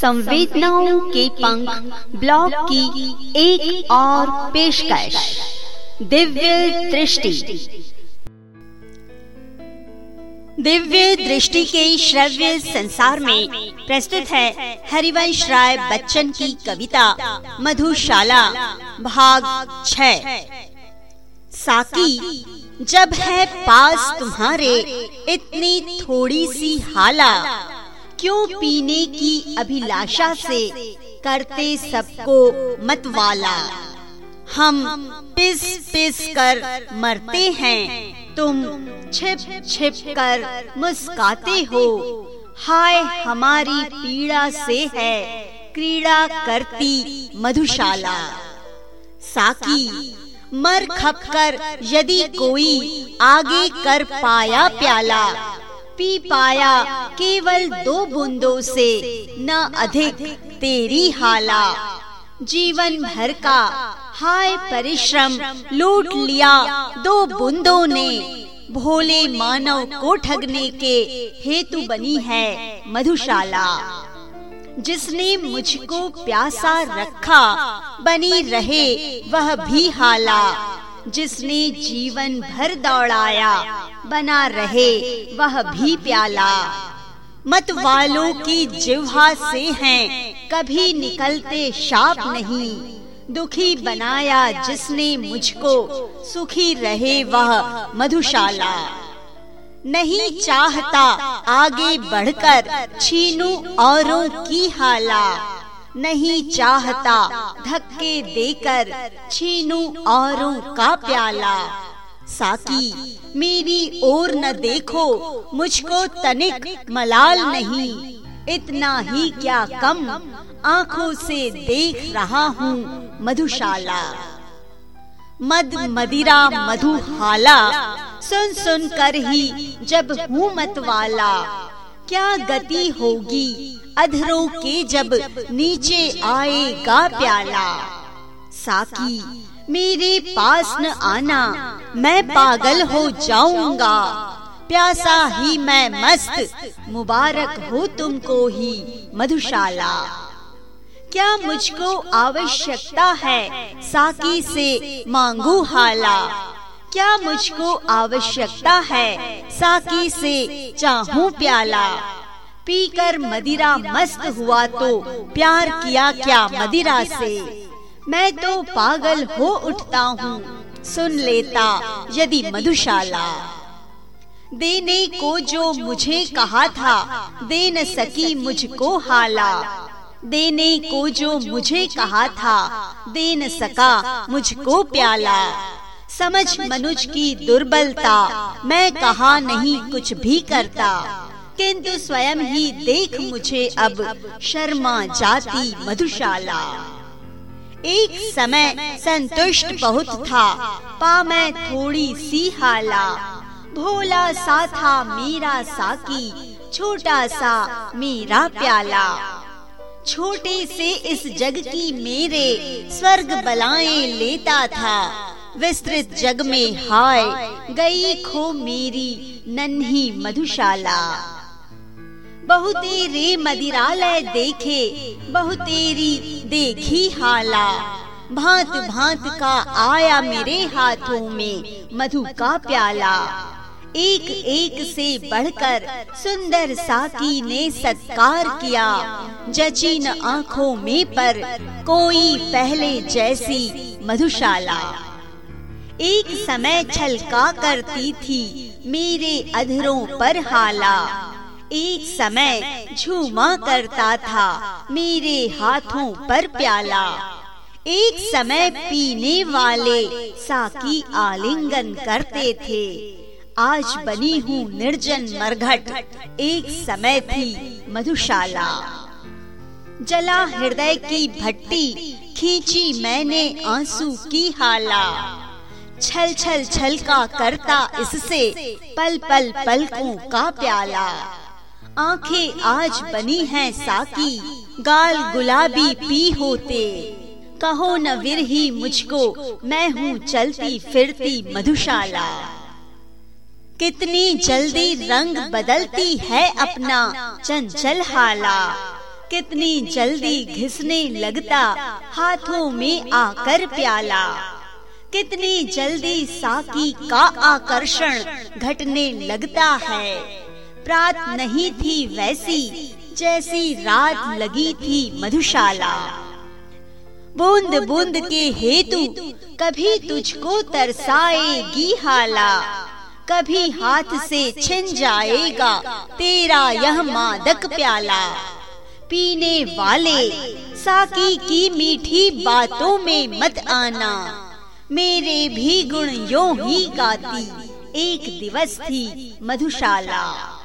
संवेदनाओं के पंख ब्लॉग की एक और पेशकश। दिव्य दृष्टि। दिव्य दृष्टि के श्रव्य संसार में प्रस्तुत है हरिवंश राय बच्चन की कविता मधुशाला, भाग साकी, जब है पास तुम्हारे, इतनी थोड़ी सी हाला। क्यों पीने की अभिलाषा से करते सबको मतवाला? हम पिस पिस कर मरते हैं, तुम छिप छिप कर मुस्काते हो। हाय, हमारी पीड़ा से है क्रीड़ा करती मधुशाला। साकी, मर खप कर यदि कोई आगे कर पाया प्याला पी पाया, केवल दो बूंदों से, न अधिक तेरी हाला। जीवन भर का हाय परिश्रम लूट लिया दो बूंदों ने। भोले मानव को ठगने के हेतु बनी है मधुशाला। जिसने मुझको प्यासा रखा, बनी रहे वह भी हाला। जिसने जीवन भर दौड़ाया, बना रहे, वह भी प्याला। मत वालों की जिह्वा से हैं, कभी निकलते शाप नहीं। दुखी बनाया जिसने मुझको, सुखी रहे वह मधुशाला। नहीं चाहता आगे बढ़कर छीनू औरों की हाला। नहीं चाहता धक्के देकर छीनू औरों का प्याला। साकी मेरी ओर न देखो मुझको तनिक मलाल नहीं। इतना ही क्या कम आँखों से देख रहा हूँ मधुशाला। मद मदिरा मधुहाला सुन सुन कर ही जब हूँ मतवाला। क्या गति होगी? अधरों के जब नीचे आएगा प्याला। साकी, मेरे पास न आना, मैं पागल हो जाऊँगा। प्यासा ही मैं मस्त, मुबारक हो तुमको ही, मधुशाला। क्या मुझको आवश्यकता है साकी से मांगू हाला? क्या मुझको आवश्यकता है? साकी से चाहूँ प्याला। पीकर मदिरा मस्त हुआ तो प्यार किया क्या मदिरा से? मैं तो पागल हो उठता हूँ, सुन लेता यदि मधुशाला। देने को जो मुझे कहा था दे न सकी मुझको हाला। देने को जो मुझे कहा था दे न सका मुझको प्याला। समझ मनुज की दुर्बलता। मैं कहा नहीं, कुछ भी करता। किंतु स्वयं ही देख मुझे अब शर्मा जाती मधुशाला। एक समय संतुष्ट बहुत था। पा मैं थोड़ी सी हाला। भोला सा था मेरा साकी, छोटा सा मेरा प्याला। छोटे से इस जग की मेरे स्वर्ग बलाएँ लेता था। विस्तृत जग में हाय, गई खो मेरी नन्ही मधुशाला। बहुतेरे मदिरालय देखे बहुतेरी देखी हाला। भांत भांत का आया मेरे हाथों में मधु का प्याला। एक एक से बढ़कर सुंदर साकी ने सत्कार किया, जचिन आँखों में पर कोई पहले जैसी मधुशाला। एक समय छलका करती थी, मेरे अधरों पर हाला। एक समय झूमा करता था, मेरे हाथों पर प्याला। एक समय पीने वाले साकी आलिंगन करते थे। आज बनी हूँ निर्जन मरघट, एक समय थी मधुशाला। जला हृदय की भट्टी, खींची मैंने आँसू की हाला। छल छल छल का करता इससे, पल पल पलकों का प्याला। आँखें आज बनी हैं साकी, गाल गुलाबी पी होते। कहो न विरही मुझको, मैं हूँ चलती फिरती मधुशाला। कितनी जल्दी रंग बदलती है अपना चंचल हाला। कितनी जल्दी घिसने लगता हाथों में आकर प्याला। कितनी जल्दी साकी का आकर्षण घटने लगता है। प्रात नहीं थी वैसी जैसी रात लगी थी मधुशाला। बूंद बूंद के हेतु कभी तुझको तरसाएगी हाला। कभी हाथ से छिन जाएगा। तेरा यह मादक प्याला। पीने वाले साकी की मीठी बातों में मत आना। मेरे भी गुण यो ही गाती। एक दिवस थी मधुशाला।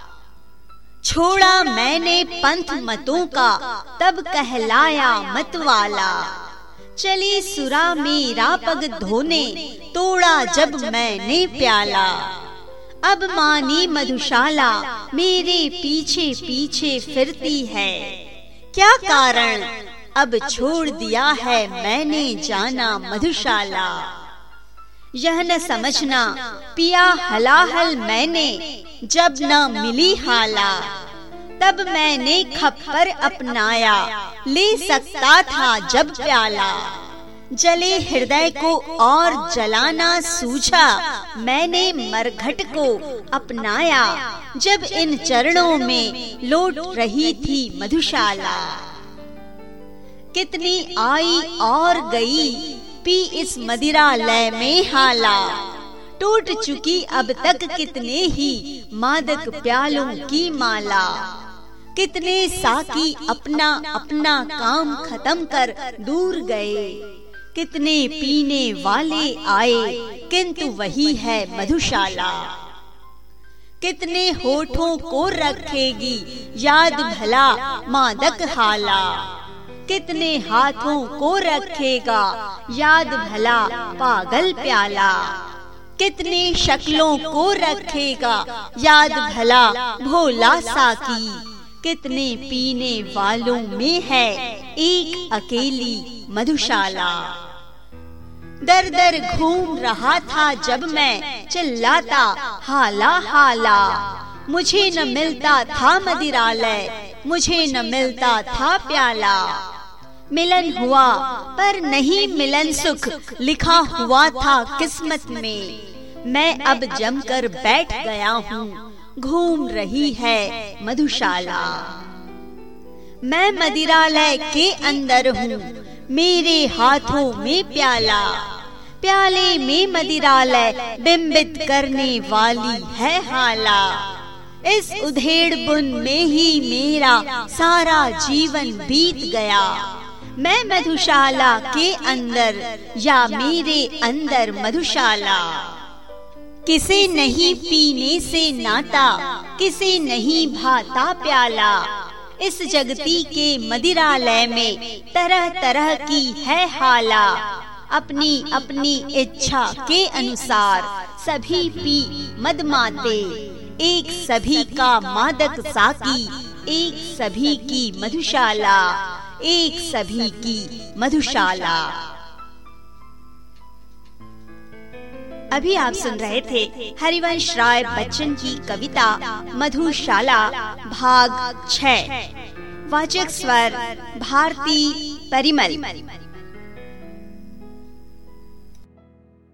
छोड़ा मैंने पंथ मतों का, तब कहलाया मतवाला। चली सुरा मेरा पग धोने, तोड़ा जब मैंने प्याला। अब मानी मधुशाला, मेरे पीछे पीछे फिरती है। क्या कारण? अब छोड़ दिया है मैंने जाना मधुशाला। यह न समझना, पिया हलाहल मैंने, जब न मिली हाला। तब मैंने खप्पर अपनाया, ले सकता था जब प्याला। जले हृदय को और जलाना सूझा, मैंने मरघट को अपनाया, जब इन चरणों में लौट रही थी मधुशाला। कितनी आई और गई, पी इस मदिरा लय में हाला। टूट चुकी अब तक कितने ही मादक प्यालों की माला। कितने साकी अपना अपना काम खत्म कर दूर गए। कितने पीने वाले आए, किंतु वही है मधुशाला। कितने होठों को रखेगी याद भला मादक हाला। कितने हाथों को रखेगा? याद भला, पागल प्याला। कितने शक्लों को रखेगा? याद भला, भोला साकी। कितने पीने वालों में है एक अकेली मधुशाला। दर दर घूम रहा था जब मैं, चिल्लाता, हाला हाला। मुझे न मिलता था मदिरालय, मुझे न मिलता था प्याला। मिलन हुआ, पर नहीं मिलन सुख, लिखा हुआ था किस्मत में। मैं अब जमकर बैठ गया हूँ, घूम रही है मधुशाला। मैं मदिरालय के अंदर हूँ, मेरे हाथों में प्याला। प्याले में मदिरालय बिंबित करने वाली है हाला। इस उधेड़ बुन में ही मेरा सारा जीवन बीत गया। मैं मधुशाला के अंदर या मेरे अंदर मधुशाला। किसे नहीं पीने से नाता, किसे नहीं भाता प्याला। इस जगती के मदिरालय में तरह तरह की है हाला। अपनी अपनी इच्छा के अनुसार सभी पी मदमाते, एक सभी का मादक साकी, एक सभी की मधुशाला। एक सभी की मधुशाला। अभी आप सुन रहे थे हरिवंश राय बच्चन की कविता मधुशाला भाग छ वाचक स्वर भारती परिमल।